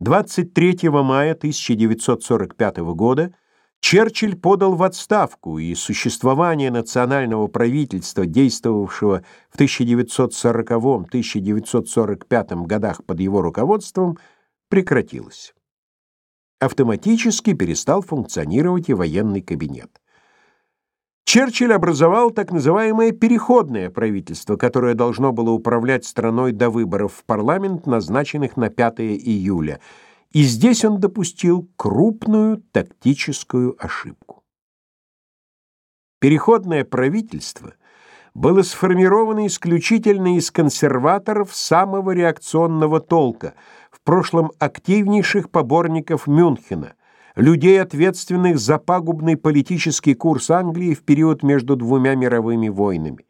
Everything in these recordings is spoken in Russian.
23 мая 1945 года Черчилль подал в отставку, и существование национального правительства, действовавшего в 1940-1945 годах под его руководством, прекратилось. Автоматически перестал функционировать и военный кабинет. Черчилль образовал так называемое переходное правительство, которое должно было управлять страной до выборов в парламент, назначенных на 5 июля. И здесь он допустил крупную тактическую ошибку. Переходное правительство было сформировано исключительно из консерваторов самого реакционного толка, в прошлом активнейших поборников Мюнхена, людей, ответственных за пагубный политический курс Англии в период между двумя мировыми войнами.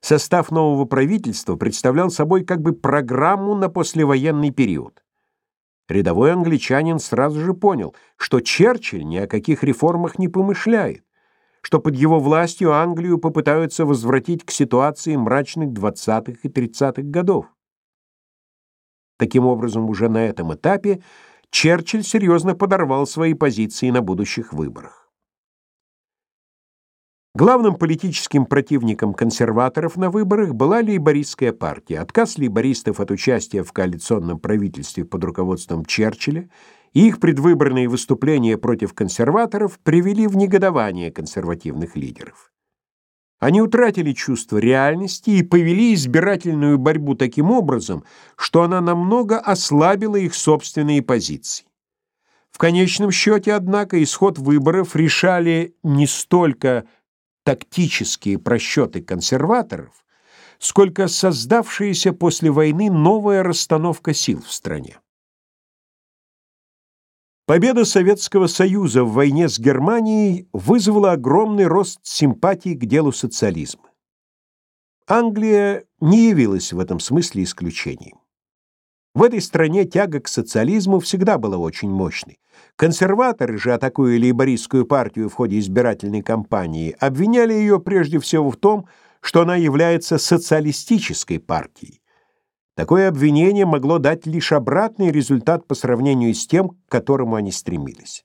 Состав нового правительства представлял собой как бы программу на послевоенный период. Рядовой англичанин сразу же понял, что Черчилль ни о каких реформах не помышляет, что под его властью Англию попытаются возвратить к ситуации мрачных 20-х и 30-х годов. Таким образом, уже на этом этапе Черчилль серьезно подорвал свои позиции на будущих выборах. Главным политическим противником консерваторов на выборах была лейбористская партия. Отказ лейбористов от участия в коалиционном правительстве под руководством Черчилля и их предвыборные выступления против консерваторов привели в негодование консервативных лидеров. Они утратили чувство реальности и повели избирательную борьбу таким образом, что она намного ослабила их собственные позиции. В конечном счете, однако, исход выборов решали не столько тактические просчеты консерваторов, сколько создавшаяся после войны новая расстановка сил в стране. Победа Советского Союза в войне с Германией вызвала огромный рост симпатий к делу социализма. Англия не явилась в этом смысле исключением. В этой стране тяга к социализму всегда была очень мощной. Консерваторы же, атакуя лейбористскую партию в ходе избирательной кампании, обвиняли ее прежде всего в том, что она является социалистической партией. Такое обвинение могло дать лишь обратный результат по сравнению с тем, к которому они стремились.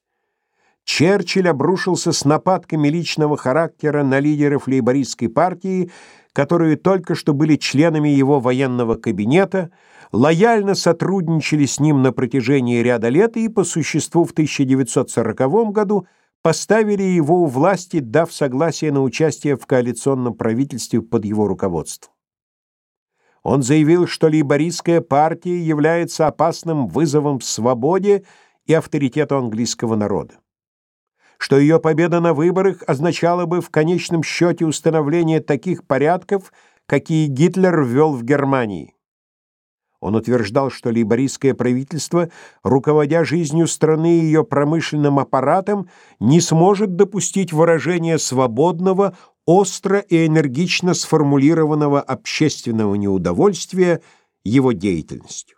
Черчилль обрушился с нападками личного характера на лидеров лейбористской партии, которые только что были членами его военного кабинета, лояльно сотрудничали с ним на протяжении ряда лет и по существу в 1940 году поставили его у власти, дав согласие на участие в коалиционном правительстве под его руководством. Он заявил, что лейбористская партия является опасным вызовом свободе и авторитету английского народа. Что ее победа на выборах означала бы в конечном счете установление таких порядков, какие Гитлер ввел в Германии. Он утверждал, что лейбористское правительство, руководя жизнью страны и ее промышленным аппаратом, не сможет допустить выражения свободного, остро и энергично сформулированного общественного неудовольствия его деятельностью.